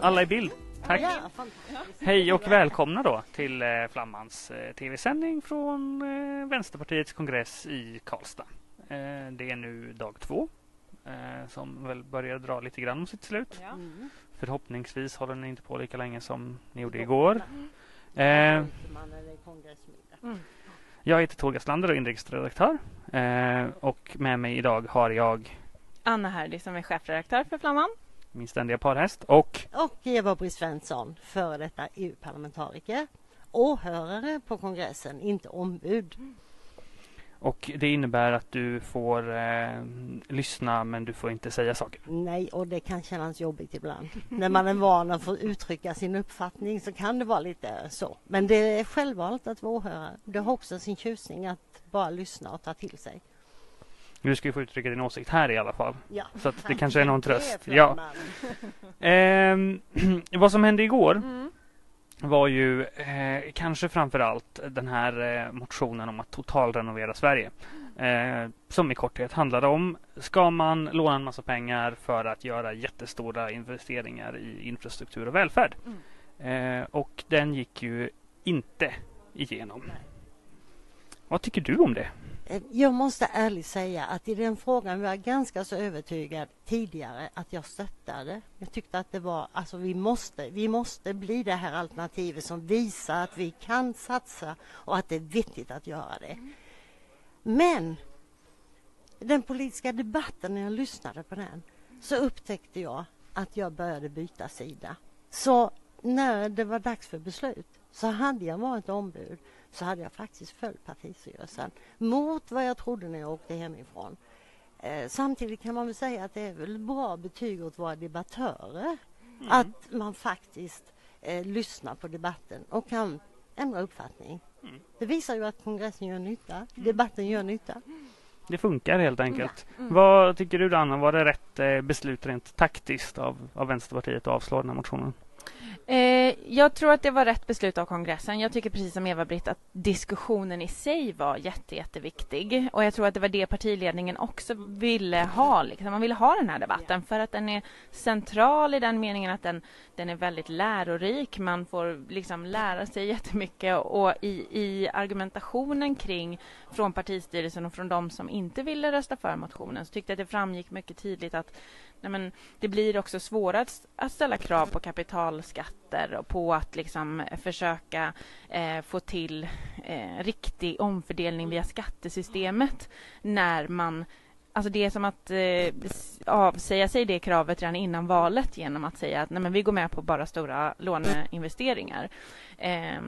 Alla i bild. Tack. Hej och välkomna då till eh, Flammans eh, tv-sändning från eh, Vänsterpartiets kongress i Karlstad. Eh, det är nu dag två eh, som väl börjar dra lite grann mot sitt slut. Mm. Förhoppningsvis håller ni inte på lika länge som ni gjorde igår. Eh, kongressmiddag. Mm. jag heter Tor Gaslander och är inrikesredaktör. Eh, och med mig idag har jag Anna Herdy som är chefredaktör för Flamman. Min ständiga parhäst och Och Eva-Britt Svensson, före detta EU-parlamentariker. Åhörare på kongressen, inte ombud. Och det innebär att du får eh, lyssna men du får inte säga saker. Nej, och det kan kännas jobbigt ibland. När man är van att få uttrycka sin uppfattning så kan det vara lite så. Men det är självvalt att vara åhörare. Det har också sin tjusning att bara lyssna och ta till sig. Du ska ju få uttrycka din åsikt här i alla fall. Ja. Så att det kanske är någon tröst. Ja. Ehm, vad som hände igår Mm. var ju eh, kanske framför allt den här eh, motionen om att totalrenovera Sverige. Eh, som i korthet handlade om, ska man låna en massa pengar för att göra jättestora investeringar i infrastruktur och välfärd? Eh, och den gick ju inte igenom. Vad tycker du om det? Eh, Jag måste ärligt säga att i den frågan var jag ganska så övertygad tidigare att jag stöttade. Jag tyckte att det var, alltså vi måste, vi måste bli det här alternativet som visar att vi kan satsa och att det är vettigt att göra det. Men den politiska debatten, när jag lyssnade på den, så upptäckte jag att jag började byta sida. Så när det var dags för beslut så hade jag varit ombud så hade jag faktiskt följt partistyrelsen mot vad jag trodde när jag åkte hemifrån. Eh, samtidigt kan man väl säga att det är väl bra betyg åt våra debattörer att man faktiskt eh, lyssnar på debatten och kan ändra uppfattning. Det visar ju att kongressen gör nytta, debatten gör nytta. Det funkar helt enkelt. Vad tycker du Anna? Var det rätt eh, beslut rent taktiskt av, av Vänsterpartiet att avslå den här motionen? Eh, jag tror att det var rätt beslut av kongressen. Jag tycker precis som Eva-Britt att diskussionen i sig var jätte, jätteviktig. Och jag tror att det var det partiledningen också ville ha. Liksom. Man ville ha den här debatten för att den är central i den meningen att den, den är väldigt lärorik. Man får liksom lära sig jättemycket och i, i argumentationen kring från partistyrelsen och från de som inte ville rösta för motionen så tyckte jag att det framgick mycket tydligt att nej men, det blir också svårare att, att ställa krav på kapitalskatter och på att liksom eh, försöka eh, få till eh, riktig omfördelning via skattesystemet när man Alltså det är som att eh, avsäga sig det kravet redan innan valet genom att säga att nej men vi går med på bara stora låneinvesteringar. Eh,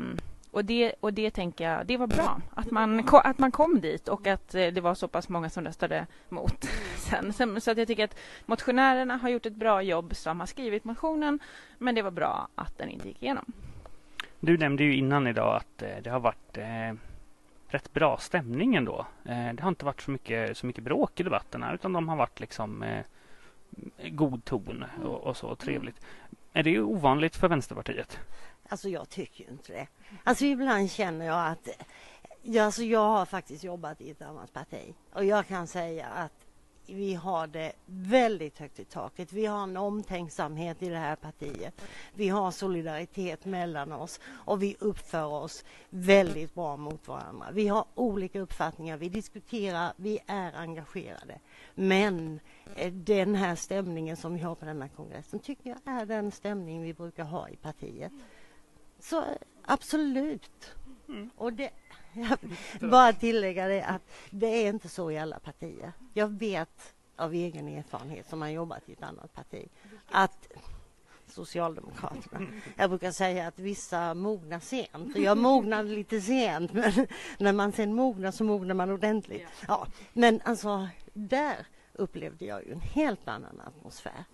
och det, och det tänker jag, det var bra att man, ko- att man kom dit och att eh, det var så pass många som röstade mot sen. sen. Så att jag tycker att motionärerna har gjort ett bra jobb som har skrivit motionen men det var bra att den inte gick igenom. Du nämnde ju innan idag att eh, det har varit eh, rätt bra stämning ändå. Eh, det har inte varit så mycket, så mycket bråk i debatterna utan de har varit liksom eh, god ton och, och så trevligt. Är det ovanligt för Vänsterpartiet? Alltså jag tycker ju inte det. Alltså ibland känner jag att ja, alltså jag har faktiskt jobbat i ett annat parti och jag kan säga att vi har det väldigt högt i taket. Vi har en omtänksamhet i det här partiet. Vi har solidaritet mellan oss och vi uppför oss väldigt bra mot varandra. Vi har olika uppfattningar, vi diskuterar, vi är engagerade. Men eh, den här stämningen som vi har på denna kongressen tycker jag är den stämning vi brukar ha i partiet. Så absolut. Och det, jag bara tillägga det att det är inte så i alla partier. Jag vet av egen erfarenhet som har jobbat i ett annat parti att Socialdemokraterna. Jag brukar säga att vissa mognar sent. Jag mognade lite sent men när man sen mognar så mognar man ordentligt. Ja, men alltså där upplevde jag ju en helt annan atmosfär.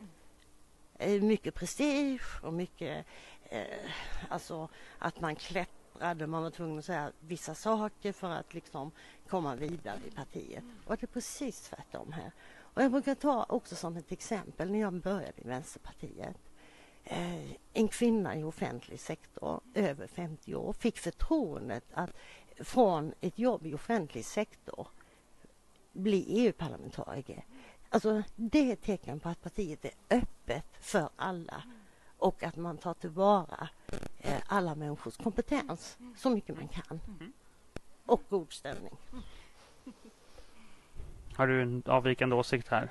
Eh, Mycket prestige och mycket eh, alltså att man klättrade, man var tvungen att säga vissa saker för att liksom komma vidare i partiet. Och det är precis tvärtom här. Och jag brukar ta också som ett exempel när jag började i Vänsterpartiet. Eh, en kvinna i offentlig sektor, över 50 år, fick förtroendet att från ett jobb i offentlig sektor bli EU-parlamentariker. Alltså, det är ett tecken på att partiet är öppet för alla och att man tar tillvara eh, alla människors kompetens så mycket man kan. Och god ställning. Har du en avvikande åsikt här?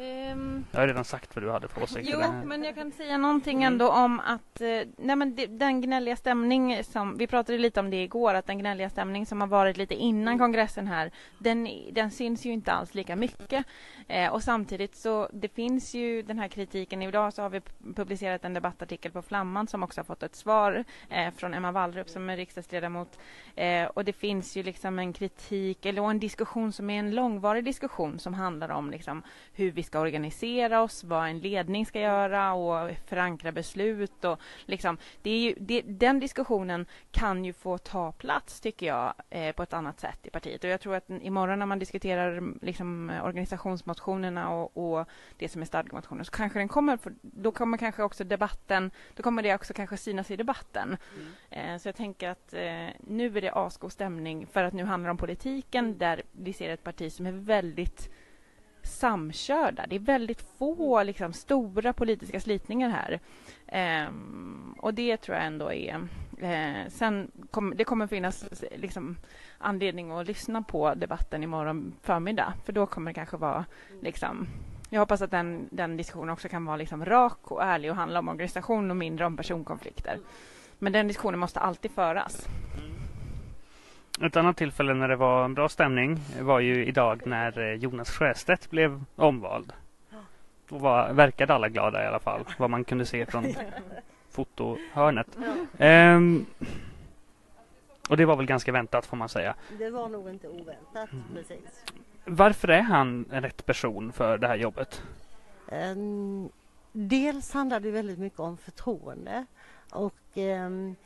Ehm, Jag har redan sagt vad du hade för åsikter. Jo, där. men jag kan säga någonting ändå om att eh, nej men det, den gnälliga stämning som, vi pratade lite om det igår, att den gnälliga stämning som har varit lite innan kongressen här, den, den syns ju inte alls lika mycket. Eh, och samtidigt så, det finns ju den här kritiken, idag så har vi publicerat en debattartikel på Flamman som också har fått ett svar eh, från Emma Wallrup som är riksdagsledamot. Eh, och det finns ju liksom en kritik, eller en diskussion som är en långvarig diskussion som handlar om liksom hur vi ska organisera oss, vad en ledning ska göra och förankra beslut. Och liksom, det är ju, det, den diskussionen kan ju få ta plats, tycker jag, eh, på ett annat sätt i partiet. Och jag tror att imorgon när man diskuterar liksom, organisationsmotionerna och, och det som är stadgemotioner så kanske den kommer, då kommer kanske också debatten, då kommer det också kanske synas i debatten. Eh, så jag tänker att eh, nu är det asgod stämning för att nu handlar det om politiken där vi ser ett parti som är väldigt samkörda. Det är väldigt få liksom, stora politiska slitningar här. Ehm, och det tror jag ändå är... Eh, sen kom, det kommer finnas liksom, anledning att lyssna på debatten imorgon förmiddag. För då kommer det kanske vara... Liksom, jag hoppas att den, den diskussionen också kan vara liksom, rak och ärlig och handla om organisation och mindre om personkonflikter. Men den diskussionen måste alltid föras. Ett annat tillfälle när det var en bra stämning var ju idag när eh, Jonas Sjöstedt blev omvald. Då var, verkade alla glada i alla fall, vad man kunde se från fotohörnet. Ehm, och det var väl ganska väntat får man säga. Det var nog inte oväntat precis. Varför är han rätt person för det här jobbet? Um, dels handlar det väldigt mycket om förtroende och um,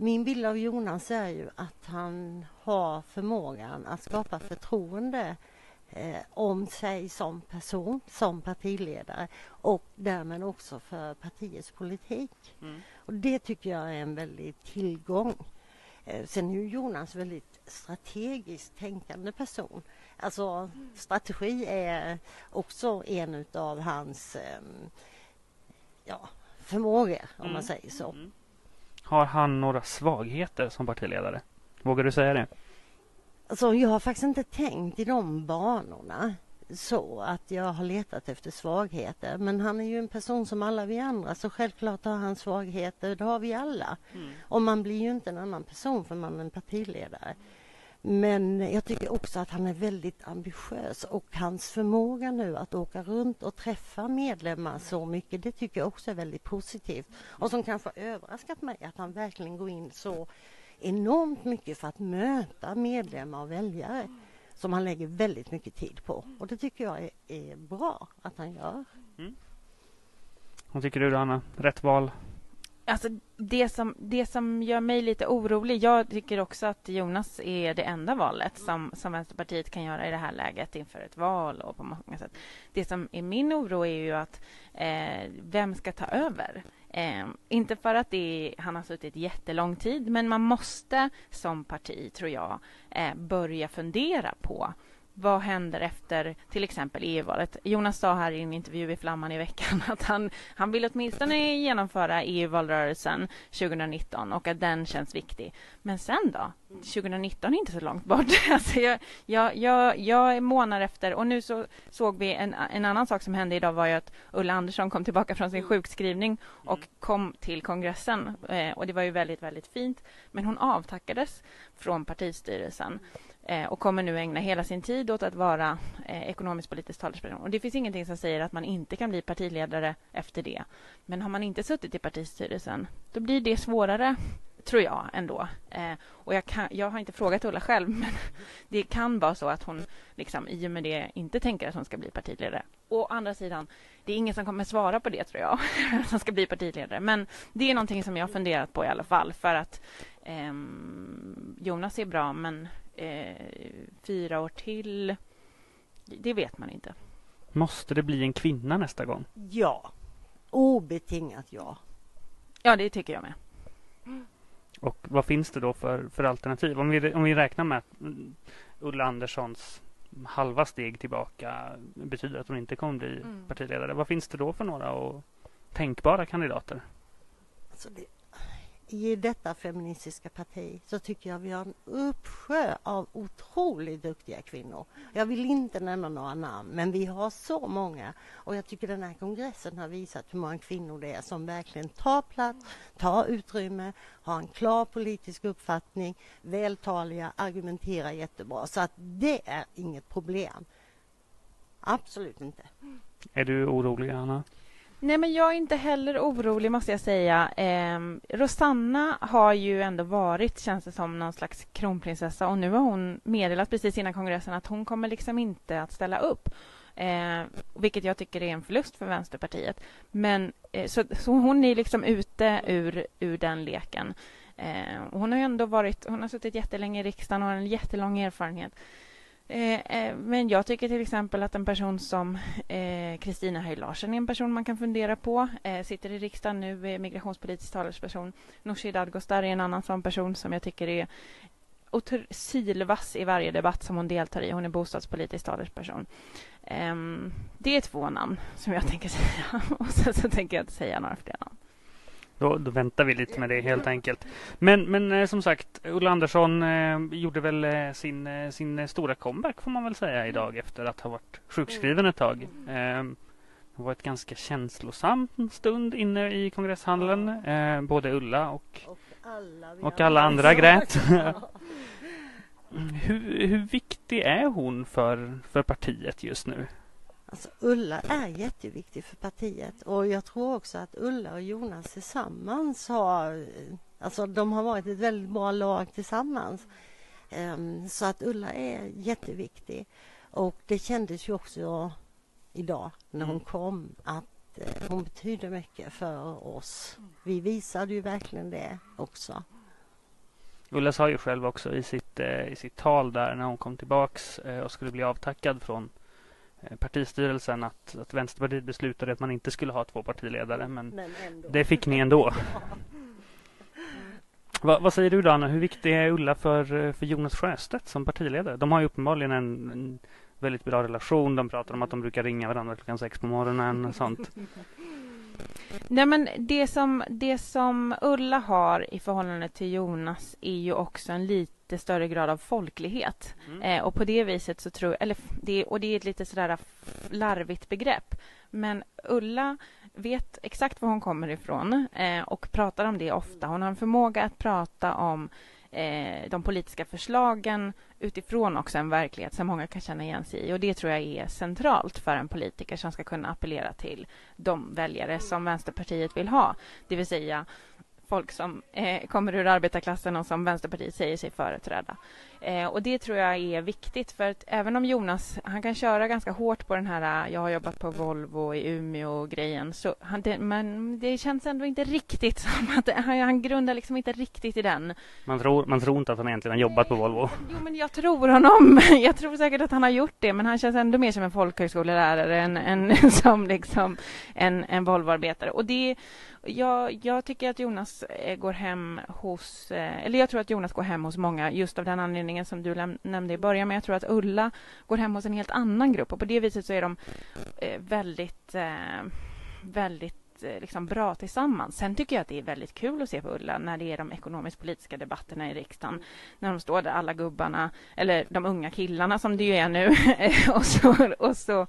min bild av Jonas är ju att han har förmågan att skapa förtroende eh, om sig som person, som partiledare och därmed också för partiets politik. Mm. Och det tycker jag är en väldig tillgång. Eh, sen är ju Jonas väldigt strategiskt tänkande person. Alltså strategi är också en av hans eh, ja, förmågor om Mm. man säger så. Mm. Har han några svagheter som partiledare? Vågar du säga det? Alltså, jag har faktiskt inte tänkt i de banorna så att jag har letat efter svagheter. Men han är ju en person som alla vi andra så självklart har han svagheter. Det har vi alla. Och man blir ju inte en annan person för man är en partiledare. Men jag tycker också att han är väldigt ambitiös och hans förmåga nu att åka runt och träffa medlemmar så mycket, det tycker jag också är väldigt positivt. Och som kanske har överraskat mig att han verkligen går in så enormt mycket för att möta medlemmar och väljare som han lägger väldigt mycket tid på. Och det tycker jag är, är bra att han gör. Mm. Vad tycker du Anna? Rätt val? Alltså det som, det som gör mig lite orolig, jag tycker också att Jonas är det enda valet som, som Vänsterpartiet kan göra i det här läget inför ett val och på många sätt. Det som är min oro är ju att eh, vem ska ta över? Eh, inte för att det är, han har suttit jättelång tid, men man måste som parti, tror jag, eh, börja fundera på vad händer efter till exempel EU-valet? Jonas sa här i en intervju i Flamman i veckan att han, han vill åtminstone genomföra EU-valrörelsen 2019 och att den känns viktig. Men sen då? 2019 är inte så långt bort. Alltså jag, jag, jag, jag månar efter och nu så såg vi en, en annan sak som hände idag var ju att Ulla Andersson kom tillbaka från sin sjukskrivning och kom till kongressen eh, och det var ju väldigt, väldigt fint. Men hon avtackades från partistyrelsen Eh, och kommer nu ägna hela sin tid åt att vara eh, ekonomisk politisk talesperson. Och det finns ingenting som säger att man inte kan bli partiledare efter det. Men har man inte suttit i partistyrelsen, då blir det svårare, tror jag ändå. Eh, och jag, kan, jag har inte frågat Ulla själv, men det kan vara så att hon liksom, i och med det inte tänker att hon ska bli partiledare. Å andra sidan, det är ingen som kommer svara på det, tror jag, som ska bli partiledare. Men det är någonting som jag har funderat på i alla fall, för att eh, Jonas är bra, men eh, fyra år till, det vet man inte. Måste det bli en kvinna nästa gång? Ja, obetingat ja. Ja, det tycker jag med. Och vad finns det då för, för alternativ? Om vi, om vi räknar med att Ulla Anderssons halva steg tillbaka betyder att hon inte kommer bli Mm. partiledare. Vad finns det då för några att tänkbara kandidater? Alltså det, i detta feministiska parti så tycker jag vi har en uppsjö av otroligt duktiga kvinnor. Jag vill inte nämna några namn, men vi har så många. Och jag tycker den här kongressen har visat hur många kvinnor det är som verkligen tar plats, tar utrymme, har en klar politisk uppfattning, vältaliga, argumenterar jättebra. Så att det är inget problem. Absolut inte. Är du orolig, Anna? Nej, men jag är inte heller orolig måste jag säga. Eh, Rosanna har ju ändå varit, känns det som, någon slags kronprinsessa och nu har hon meddelat precis innan kongressen att hon kommer liksom inte att ställa upp. Eh, vilket jag tycker är en förlust för Vänsterpartiet. Men, eh, så, så, hon är liksom ute ur, ur den leken. Eh, hon har ju ändå varit, hon har suttit jättelänge i riksdagen och har en jättelång erfarenhet. Eh, eh, men jag tycker till exempel att en person som eh, Höj Larsen är en person man kan fundera på. Eh, sitter i riksdagen nu, är migrationspolitisk talesperson. Nooshi Dadgostar är en annan sån person som jag tycker är sylvass i varje debatt som hon deltar i. Hon är bostadspolitisk talesperson. Eh, det är två namn som jag tänker säga. Och sen så tänker jag inte säga några fler namn. Då, då, väntar vi lite med det helt enkelt. Men, men eh, som sagt, Ulla Andersson eh, gjorde väl eh, sin, sin stora comeback får man väl säga idag efter att ha varit sjukskriven ett tag. Det var ett ganska känslosam stund inne i kongresshallen. Både Ulla och, och alla, och alla andra grät. hur, hur viktig är hon för, för partiet just nu? Alltså Ulla är jätteviktig för partiet och jag tror också att Ulla och Jonas tillsammans har, alltså de har varit ett väldigt bra lag tillsammans. Um, så att Ulla är jätteviktig och det kändes ju också idag när hon mm. kom att uh, hon betyder mycket för oss. Vi visade ju verkligen det också. Ulla sa ju själv också i sitt, uh, i sitt tal där när hon kom tillbaks uh, och skulle bli avtackad från Eh, partistyrelsen att, att Vänsterpartiet beslutade att man inte skulle ha två partiledare men, men det fick ni ändå. Va, vad säger du då Anna, hur viktig är Ulla för, för Jonas Sjöstedt som partiledare? De har ju uppenbarligen en, en väldigt bra relation. De pratar om att de brukar ringa varandra klockan sex på morgonen och sånt. Nej men det som, det som Ulla har i förhållande till Jonas är ju också en lite större grad av folklighet. Mm. Eh, och på det viset så tror eller det, och det är ett lite sådär larvigt begrepp. Men Ulla vet exakt var hon kommer ifrån eh, och pratar om det ofta. Hon har en förmåga att prata om eh, de politiska förslagen utifrån också en verklighet som många kan känna igen sig i. Och Det tror jag är centralt för en politiker som ska kunna appellera till de väljare som Vänsterpartiet vill ha. Det vill säga folk som eh, kommer ur arbetarklassen och som Vänsterpartiet säger sig företräda. Eh, och det tror jag är viktigt för att även om Jonas, han kan köra ganska hårt på den här, eh, jag har jobbat på Volvo i Umeå-grejen, så han, det, men det känns ändå inte riktigt som att han, han grundar liksom inte riktigt i den. Man tror, man tror inte att han egentligen har jobbat på Volvo? Jo, men jag tror honom. Jag tror säkert att han har gjort det, men han känns ändå mer som en folkhögskolelärare än, än som liksom en, en Volvoarbetare. Och det jag, jag tycker att Jonas eh, går hem hos, eh, eller jag tror att Jonas går hem hos många just av den anledningen som du nämnde i början, men jag tror att Ulla går hem hos en helt annan grupp och på det viset så är de eh, väldigt, väldigt, väldigt liksom bra tillsammans. Sen tycker jag att det är väldigt kul att se på Ulla när det är de ekonomisk-politiska debatterna i riksdagen. När de står där, alla gubbarna, eller de unga killarna som det ju är nu, och, så, och, så,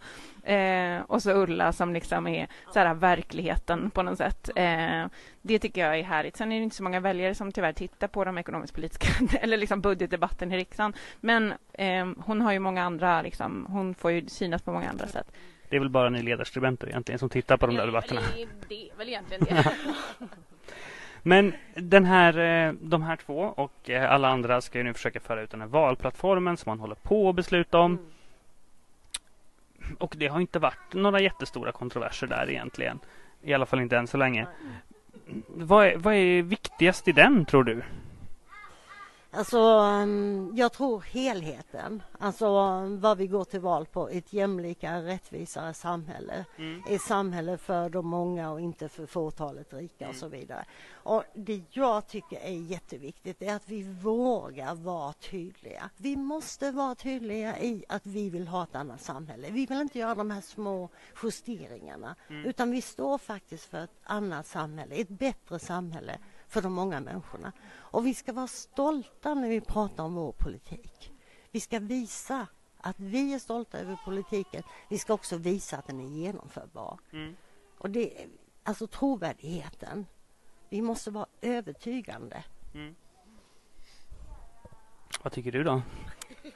eh, och så Ulla som liksom är så här, verkligheten på något sätt. Eh, det tycker jag är härligt. Sen är det inte så många väljare som tyvärr tittar på de ekonomisk-politiska eller liksom budgetdebatten i riksdagen. Men eh, hon har ju många andra, liksom, hon får ju synas på många andra sätt. Det är väl bara ni ledarskribenter egentligen som tittar på de där debatterna. Det är väl egentligen det. Men den här, eh, de här två och eh, alla andra ska ju nu försöka föra ut den här valplattformen som man håller på att besluta om. Mm. Och det har inte varit några jättestora kontroverser där egentligen. I alla fall inte än så länge. Mm. Vad är, vad är viktigast i den tror du? Alltså, mm, jag tror helheten, alltså vad vi går till val på, ett jämlikare, rättvisare samhälle. Mm. Ett samhälle för de många och inte för fåtalet rika och så vidare. Och det jag tycker är jätteviktigt är att vi vågar vara tydliga. Vi måste vara tydliga i att vi vill ha ett annat samhälle. Vi vill inte göra de här små justeringarna utan vi står faktiskt för ett annat samhälle, ett bättre samhälle för de många människorna. Och vi ska vara stolta när vi pratar om vår politik. Vi ska visa att vi är stolta över politiken. Vi ska också visa att den är genomförbar. Mm. Och det, alltså trovärdigheten. Vi måste vara övertygande. Vad tycker du då?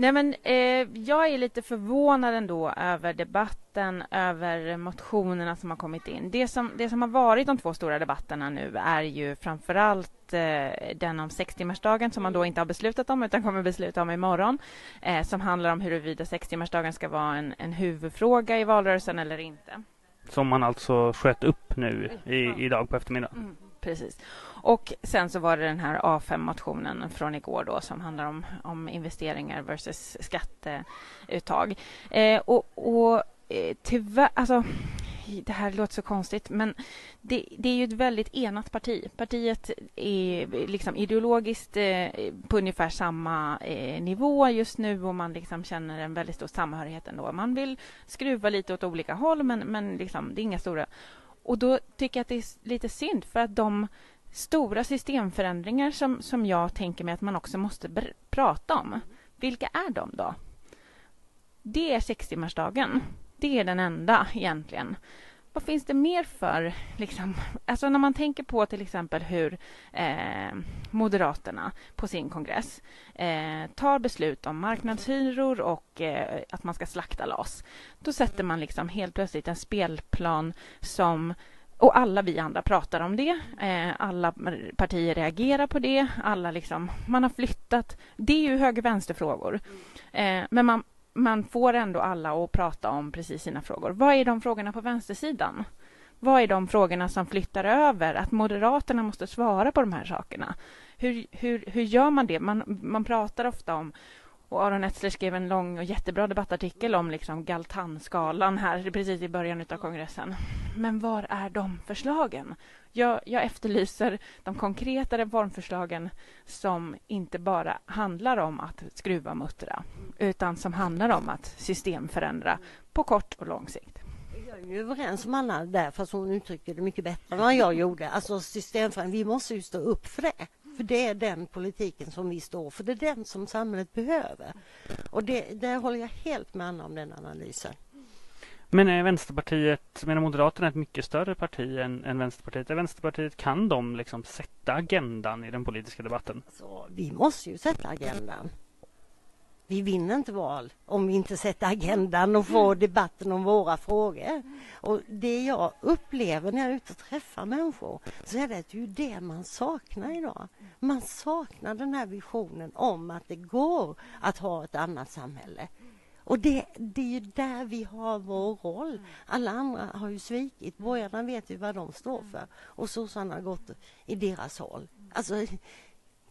Nej men eh, jag är lite förvånad ändå över debatten, över motionerna som har kommit in. Det som, det som har varit de två stora debatterna nu är ju framförallt eh, den om sextimmarsdagen som man då inte har beslutat om utan kommer besluta om imorgon. Eh, som handlar om huruvida sextimmarsdagen ska vara en, en huvudfråga i valrörelsen eller inte. Som man alltså sköt upp nu i, idag på eftermiddagen. Mm, precis. Och sen så var det den här A5-motionen från igår då som handlar om, om investeringar versus skatteuttag. Eh, och och eh, tyvärr, alltså det här låter så konstigt, men det, det är ju ett väldigt enat parti. Partiet är liksom ideologiskt eh, på ungefär samma eh, nivå just nu och man liksom känner en väldigt stor samhörighet ändå. Man vill skruva lite åt olika håll, men, men liksom, det är inga stora... Och då tycker jag att det är lite synd, för att de stora systemförändringar som, som jag tänker mig att man också måste br- prata om, vilka är de då? Det är sextimmarsdagen. Det är den enda egentligen. Vad finns det mer för, liksom, alltså när man tänker på till exempel hur eh, Moderaterna på sin kongress eh, tar beslut om marknadshyror och eh, att man ska slakta LAS. Då sätter man liksom helt plötsligt en spelplan som och alla vi andra pratar om det. Eh, alla partier reagerar på det. Alla liksom, man har flyttat. Det är ju höger-vänster-frågor. Eh, men man, man får ändå alla att prata om precis sina frågor. Vad är de frågorna på vänstersidan? Vad är de frågorna som flyttar över? Att Moderaterna måste svara på de här sakerna. Hur, hur, hur gör man det? Man, man pratar ofta om och Aron Etzler skrev en lång och jättebra debattartikel om liksom Galtanskalan här precis i början av kongressen. Men var är de förslagen? Jag, jag efterlyser de konkreta reformförslagen som inte bara handlar om att skruva och muttra utan som handlar om att systemförändra på kort och lång sikt. Jag är ju överens med Anna där, fast hon uttrycker det mycket bättre än vad jag gjorde. Alltså systemförändring, vi måste ju stå upp för det. För det är den politiken som vi står för. Det är den som samhället behöver. Och det, där håller jag helt med Anna om den analysen. Men är Vänsterpartiet, menar Moderaterna ett mycket större parti än, än Vänsterpartiet? Är Vänsterpartiet, kan de liksom sätta agendan i den politiska debatten? Så vi måste ju sätta agendan. Vi vinner inte val om vi inte sätter agendan och får debatten om våra frågor. Och det jag upplever när jag är ute och träffar människor så är det att det är det man saknar idag. Man saknar den här visionen om att det går att ha ett annat samhälle. Och det, det är ju där vi har vår roll. Alla andra har ju svikit. Borgarna vet ju vad de står för och sossarna har gått i deras håll. Alltså,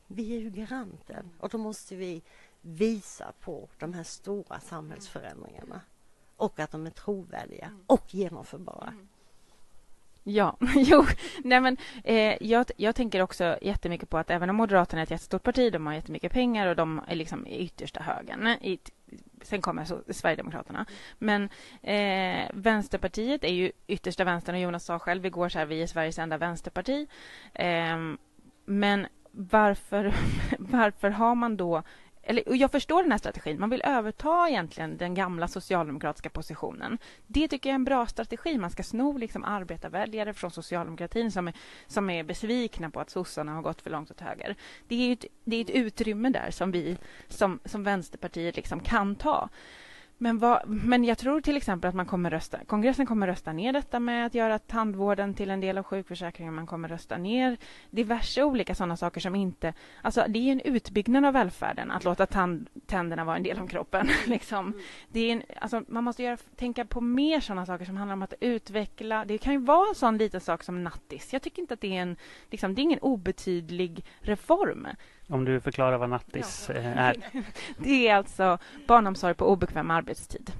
vi är ju garanten och då måste vi visa på de här stora samhällsförändringarna och att de är trovärdiga och genomförbara. Ja, jo, nej men eh, jag, jag tänker också jättemycket på att även om Moderaterna är ett jättestort parti, de har jättemycket pengar och de är liksom i yttersta högern. I, sen kommer så, Sverigedemokraterna. Men eh, Vänsterpartiet är ju yttersta vänstern och Jonas sa själv igår så här, vi är Sveriges enda vänsterparti. Eh, men varför, varför har man då eller, och jag förstår den här strategin. Man vill överta egentligen den gamla socialdemokratiska positionen. Det tycker jag är en bra strategi. Man ska sno liksom arbetarväljare från socialdemokratin som är, som är besvikna på att sossarna har gått för långt åt höger. Det är ett, det är ett utrymme där som vi som, som Vänsterpartiet liksom kan ta. Men, vad, men jag tror till exempel att man kommer rösta, kongressen kommer rösta ner detta med att göra tandvården till en del av sjukförsäkringen. Man kommer rösta ner diverse olika sådana saker som inte... Alltså det är en utbyggnad av välfärden att låta tand, tänderna vara en del av kroppen. liksom. det är en, alltså, man måste göra, tänka på mer sådana saker som handlar om att utveckla. Det kan ju vara en sån liten sak som nattis. Jag tycker inte att det är en... Liksom, det är ingen obetydlig reform. Om du förklarar vad nattis ja. är. Det är alltså barnomsorg på obekväm arbetstid.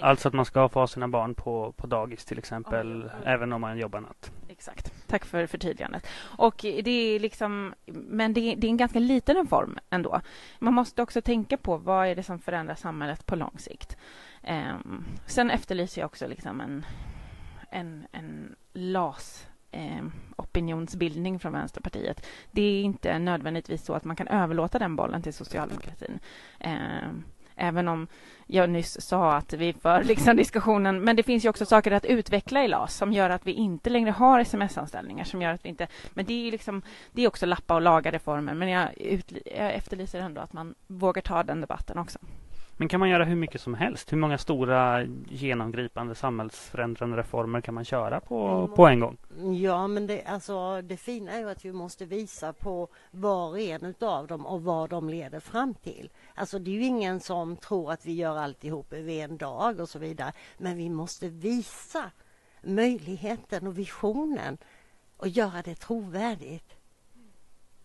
Alltså att man ska få ha sina barn på, på dagis till exempel, oh, oh. även om man jobbar natt. Exakt. Tack för förtydligandet. Och det är liksom, men det är, det är en ganska liten reform ändå. Man måste också tänka på vad är det som förändrar samhället på lång sikt. Um, sen efterlyser jag också liksom en, en, en LAS eh, opinionsbildning från Vänsterpartiet. Det är inte nödvändigtvis så att man kan överlåta den bollen till socialdemokratin. Eh, även om jag nyss sa att vi för liksom diskussionen. Men det finns ju också saker att utveckla i LAS som gör att vi inte längre har sms-anställningar. Som gör att vi inte, men det är, liksom, det är också lappa och laga reformer. Men jag, ut, jag efterlyser ändå att man vågar ta den debatten också. Men kan man göra hur mycket som helst? Hur många stora genomgripande samhällsförändrande reformer kan man köra på, mm. på en gång? Ja, men det, alltså, det fina är ju att vi måste visa på var och en av dem och vad de leder fram till. Alltså det är ju ingen som tror att vi gör alltihop över en dag och så vidare. Men vi måste visa möjligheten och visionen och göra det trovärdigt.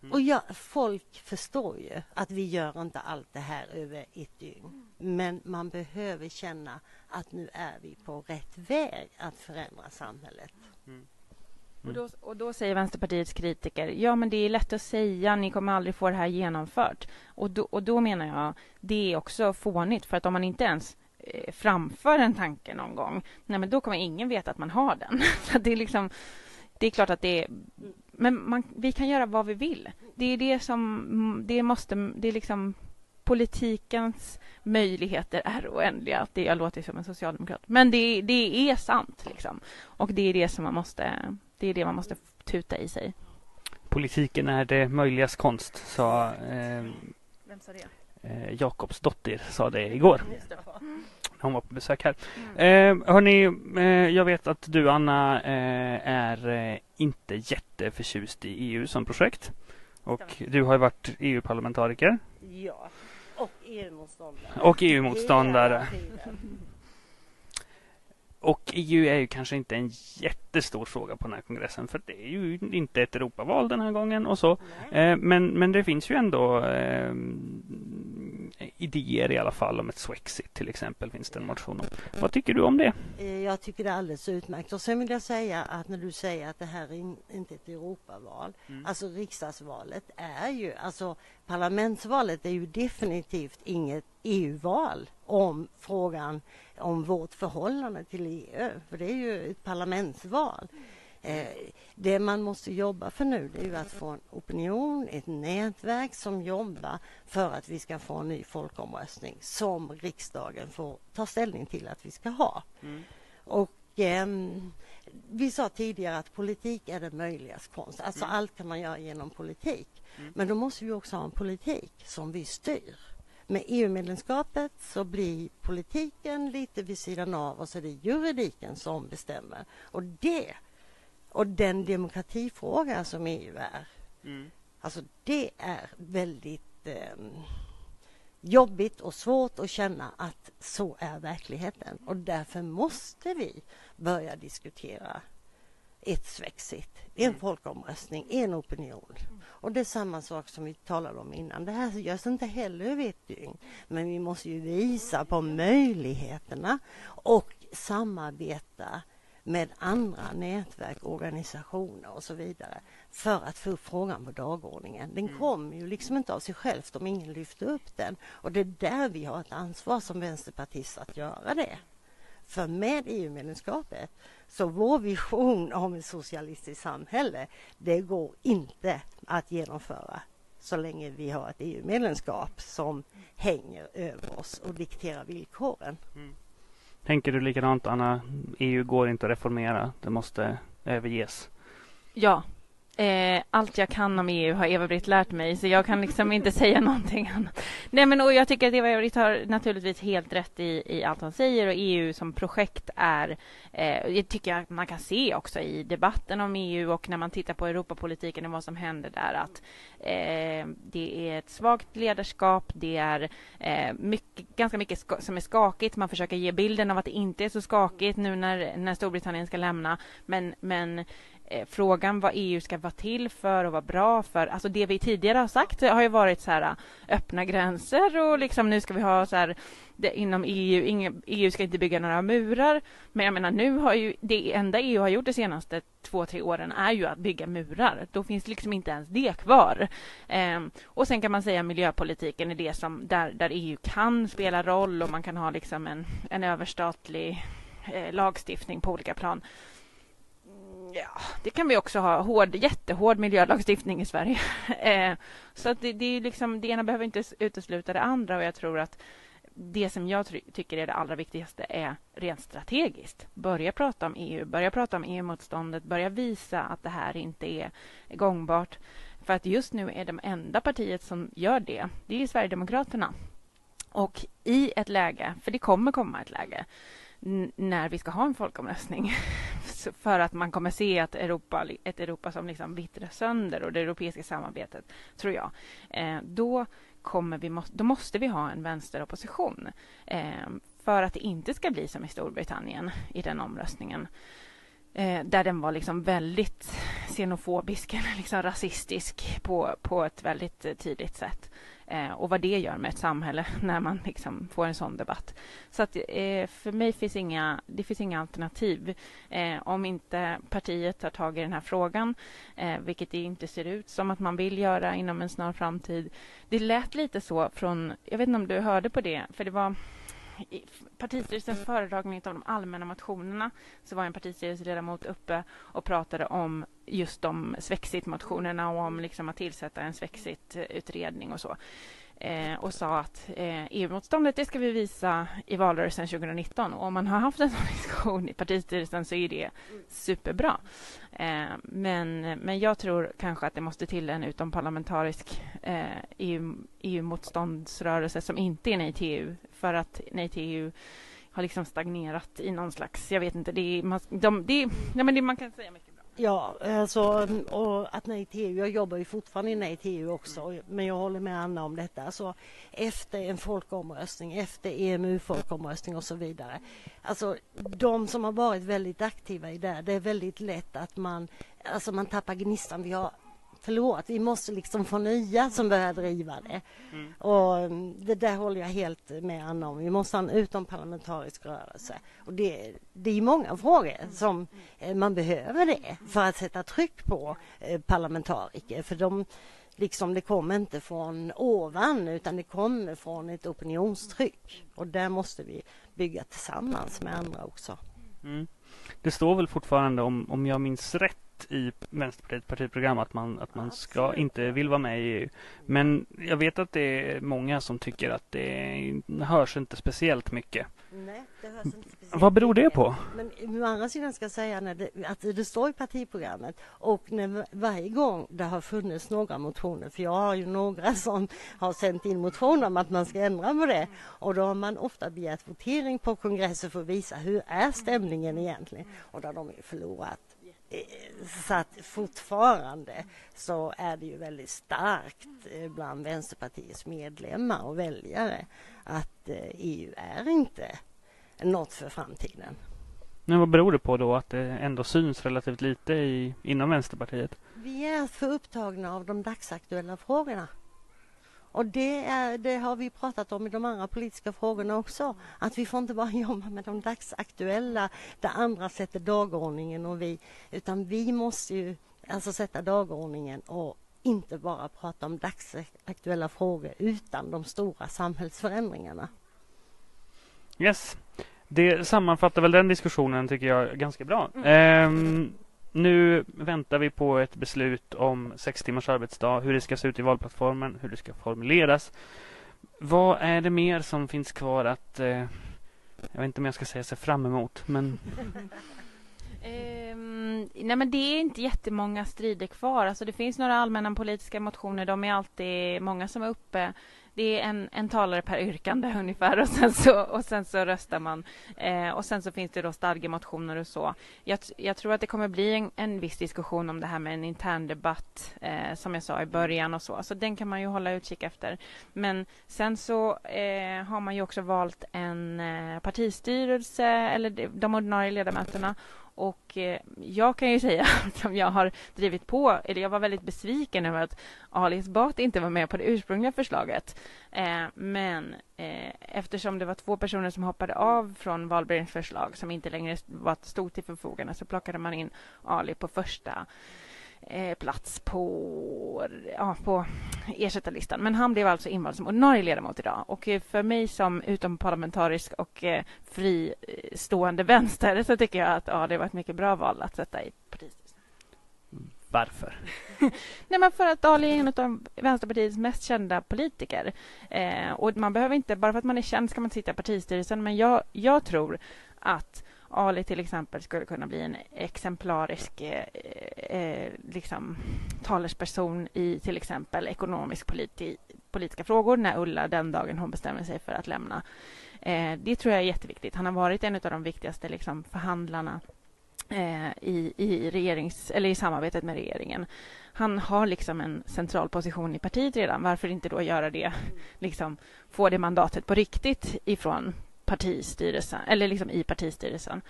Mm. Och ja, folk förstår ju att vi gör inte allt det här över ett dygn. Men man behöver känna att nu är vi på rätt väg att förändra samhället. Mm. Och, då, och då säger Vänsterpartiets kritiker, ja men det är lätt att säga, ni kommer aldrig få det här genomfört. Och då, och då menar jag, det är också fånigt, för att om man inte ens eh, framför en tanke någon gång, nej men då kommer ingen veta att man har den. Så det är liksom, det är klart att det är men man, vi kan göra vad vi vill. Det är det som, det måste, det är liksom politikens möjligheter är oändliga. Det, jag låter som en socialdemokrat. Men det, det är sant liksom. Och det är det som man måste, det är det man måste tuta i sig. Politiken är det möjligas konst, sa eh, Vem sa det? Eh, Jakobsdottir sa det igår hon var på besök här. Mm. Eh, hörni, eh, jag vet att du Anna eh, är eh, inte jätteförtjust i EU som projekt. Och du har ju varit EU-parlamentariker. Ja, och EU-motståndare. Och EU-motståndare. Och EU är ju kanske inte en jättestor fråga på den här kongressen för det är ju inte ett Europaval den här gången och så. Eh, men, men det finns ju ändå eh, idéer i alla fall om ett Swexit till exempel finns det en motion om. Vad tycker du om det? Eh, jag tycker det är alldeles utmärkt och sen vill jag säga att när du säger att det här är inte ett Europaval, mm. alltså riksdagsvalet är ju, alltså parlamentsvalet är ju definitivt inget EU-val om frågan om vårt förhållande till EU, för det är ju ett parlamentsval. Eh, det man måste jobba för nu det är ju att få en opinion, ett nätverk som jobbar för att vi ska få en ny folkomröstning som riksdagen får ta ställning till att vi ska ha. Mm. Och eh, vi sa tidigare att politik är det möjligas konst. Alltså mm. allt kan man göra genom politik. Mm. Men då måste vi också ha en politik som vi styr. Med EU-medlemskapet så blir politiken lite vid sidan av och så är det juridiken som bestämmer. Och det och den demokratifråga som EU är. Mm. Alltså det är väldigt eh, jobbigt och svårt att känna att så är verkligheten. Och därför måste vi börja diskutera ett svexit, en mm. folkomröstning, en opinion. Och det är samma sak som vi talade om innan. Det här görs inte heller över ett dygn. Men vi måste ju visa på möjligheterna och samarbeta med andra nätverk, organisationer och så vidare för att få upp frågan på dagordningen. Den mm. kommer ju liksom inte av sig själv om ingen lyfter upp den. Och det är där vi har ett ansvar som vänsterpartister att göra det. För med EU-medlemskapet så vår vision om ett socialistiskt samhälle, det går inte att genomföra så länge vi har ett EU-medlemskap som hänger över oss och dikterar villkoren. Mm. Tänker du likadant Anna? EU går inte att reformera. Det måste överges. Ja, Eh, allt jag kan om EU har Eva-Britt lärt mig, så jag kan liksom inte säga någonting annat. Nej, men och jag tycker att Eva-Britt har naturligtvis helt rätt i, i allt hon säger och EU som projekt är, eh, det tycker jag att man kan se också i debatten om EU och när man tittar på Europapolitiken och vad som händer där att eh, det är ett svagt ledarskap, det är eh, mycket, ganska mycket som är skakigt, man försöker ge bilden av att det inte är så skakigt nu när, när Storbritannien ska lämna, men, men eh, frågan vad EU ska vara till för och vara bra för. Alltså det vi tidigare har sagt har ju varit så här äh, öppna gränser och liksom nu ska vi ha så här det, inom EU, ingen, EU ska inte bygga några murar. Men jag menar nu har ju det enda EU har gjort de senaste två, tre åren är ju att bygga murar. Då finns liksom inte ens det kvar. Eh, och sen kan man säga miljöpolitiken är det som där, där EU kan spela roll och man kan ha liksom en, en överstatlig eh, lagstiftning på olika plan. Ja, det kan vi också ha. Hård, jättehård miljölagstiftning i Sverige. eh, så att det, det, är liksom, det ena behöver inte utesluta det andra och jag tror att det som jag tycker är det allra viktigaste är rent strategiskt. Börja prata om EU, börja prata om EU-motståndet, börja visa att det här inte är gångbart. För att just nu är det enda partiet som gör det, det är Sverigedemokraterna. Och i ett läge, för det kommer komma ett läge, när vi ska ha en folkomröstning för att man kommer se att Europa, ett Europa som liksom vittrar sönder och det europeiska samarbetet, tror jag. Eh, då kommer vi, då måste vi ha en vänsteropposition eh, för att det inte ska bli som i Storbritannien i den omröstningen. Eh, där den var liksom väldigt xenofobisk, liksom rasistisk på, på ett väldigt eh, tidigt sätt eh, och vad det gör med ett samhälle när man liksom får en sån debatt. Så att, eh, för mig finns inga, det finns inga alternativ. Eh, om inte partiet tar tag i den här frågan, eh, vilket det inte ser ut som att man vill göra inom en snar framtid. Det lät lite så från, jag vet inte om du hörde på det, för det var i partistyrelsens föredragning av de allmänna motionerna så var en partistyrelseledamot uppe och pratade om just de Svexit-motionerna och om liksom att tillsätta en Svexit-utredning och så eh, och sa att eh, EU-motståndet det ska vi visa i valrörelsen 2019. Och om man har haft en sån diskussion i partistyrelsen så är det superbra. Eh, men, men jag tror kanske att det måste till en utomparlamentarisk eh, EU, EU-motståndsrörelse som inte är nej till EU. För att nej till EU har liksom stagnerat i någon slags, jag vet inte, det är, man, de, det, ja, men det, man kan säga mycket. Ja, alltså, och att Nej till EU, jag jobbar ju fortfarande i Nej till EU också, men jag håller med Anna om detta. Alltså, efter en folkomröstning, efter EMU-folkomröstning och så vidare. Alltså, de som har varit väldigt aktiva i det, det är väldigt lätt att man, alltså man tappar gnistan. Vi har förlorat. Vi måste liksom få nya som börjar driva det. Mm. Och mm, det där håller jag helt med Anna om. Vi måste ha en utomparlamentarisk rörelse. Och det, det är många frågor som eh, man behöver det för att sätta tryck på eh, parlamentariker. För de, liksom, det kommer inte från ovan utan det kommer från ett opinionstryck. Och där måste vi bygga tillsammans med andra också. Mm. Det står väl fortfarande, om, om jag minns rätt, i Vänsterpartiets partiprogram att man, att man ska, inte vill vara med i EU. Men jag vet att det är många som tycker att det hörs inte speciellt mycket. Nej, det hörs inte speciellt Vad beror det på? Men å andra sidan ska jag säga när det, att det står i partiprogrammet och när varje gång det har funnits några motioner, för jag har ju några som har sänt in motioner om att man ska ändra på det och då har man ofta begärt votering på kongressen för att visa hur är stämningen egentligen och då har de ju förlorat så att fortfarande så är det ju väldigt starkt bland Vänsterpartiets medlemmar och väljare att EU är inte något för framtiden. Men vad beror det på då att det ändå syns relativt lite i, inom Vänsterpartiet? Vi är för upptagna av de dagsaktuella frågorna. Och det, är, det, har vi pratat om i de andra politiska frågorna också. Att vi får inte bara jobba med de dagsaktuella där andra sätter dagordningen och vi, utan vi måste ju alltså sätta dagordningen och inte bara prata om dagsaktuella frågor utan de stora samhällsförändringarna. Yes, det sammanfattar väl den diskussionen tycker jag ganska bra. Mm. Um, nu väntar vi på ett beslut om sex timmars arbetsdag, hur det ska se ut i valplattformen, hur det ska formuleras. Vad är det mer som finns kvar att... Eh, jag vet inte om jag ska säga se fram emot, men... Um, nej men det är inte jättemånga strider kvar. Alltså det finns några allmänna politiska motioner. De är alltid många som är uppe det är en, en talare per yrkande ungefär och sen så, och sen så röstar man. Eh, och sen så finns det då stadgemotioner och så. Jag, jag tror att det kommer bli en, en viss diskussion om det här med en intern debatt eh, som jag sa i början och så. Så den kan man ju hålla utkik efter. Men sen så eh, har man ju också valt en eh, partistyrelse eller de ordinarie ledamöterna och eh, jag kan ju säga att jag har drivit på, eller jag var väldigt besviken över att Ali Esbati inte var med på det ursprungliga förslaget. Eh, men eh, eftersom det var två personer som hoppade av från valberedningens förslag som inte längre var stod till förfogande så plockade man in Ali på första plats på, ja, på ersättarlistan. Men han blev alltså invald som ordinarie ledamot idag. Och eh, för mig som utomparlamentarisk och eh, fristående vänster så tycker jag att ja, det var ett mycket bra val att sätta i partistyrelsen. Varför? Nej, men för att Ali är en av Vänsterpartiets mest kända politiker. Eh, och man behöver inte, bara för att man är känd ska man sitta i partistyrelsen. Men jag, jag tror att Ali till exempel skulle kunna bli en exemplarisk eh, eh, liksom, talesperson i till exempel ekonomisk politi politiska frågor när Ulla den dagen hon bestämmer sig för att lämna. Eh, det tror jag är jätteviktigt. Han har varit en av de viktigaste liksom, förhandlarna eh, i, i, regerings, eller i samarbetet med regeringen. Han har liksom en central position i partiet redan. Varför inte då göra det, liksom, få det mandatet på riktigt ifrån partistyrelsen, eller liksom i partistyrelsen.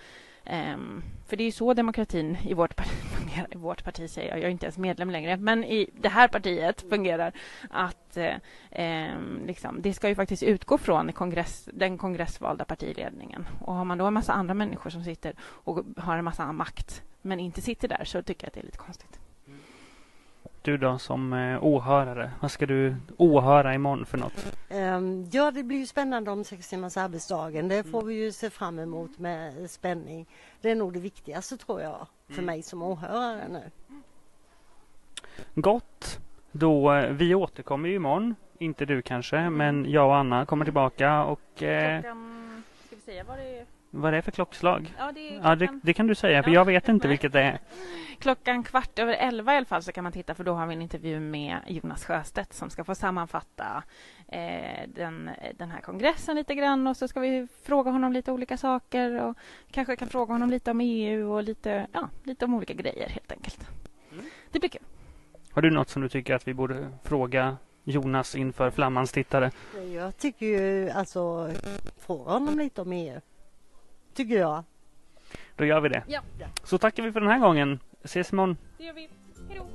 Um, för det är ju så demokratin i vårt parti fungerar. I vårt parti säger jag, jag är inte ens medlem längre, men i det här partiet fungerar att um, liksom, det ska ju faktiskt utgå från kongress, den kongressvalda partiledningen. Och har man då en massa andra människor som sitter och har en massa makt, men inte sitter där, så tycker jag att det är lite konstigt. Du då som eh, åhörare, vad ska du åhöra imorgon för något? Um, ja, det blir ju spännande om sex timmars arbetsdagen. Det får vi ju se fram emot med spänning. Det är nog det viktigaste tror jag för mm. mig som åhörare nu. Gott. Då, eh, vi återkommer ju imorgon. Inte du kanske, mm. men jag och Anna kommer tillbaka och... Eh, Klockan, ska vi säga vad det är? Vad det är för klockslag? Ja, det, ja, det, det kan du säga, för ja, jag vet inte vilket det är. Klockan kvart över elva i alla fall så kan man titta för då har vi en intervju med Jonas Sjöstedt som ska få sammanfatta eh, den, den här kongressen lite grann och så ska vi fråga honom lite olika saker och kanske kan fråga honom lite om EU och lite, ja, lite om olika grejer helt enkelt. Mm. Det blir kul. Har du något som du tycker att vi borde fråga Jonas inför Flammans tittare? Jag tycker ju alltså, fråga honom lite om EU tycker jag. Då gör vi det. Ja. Så tackar vi för den här gången. Ses imorgon. Det gör vi. Hej då.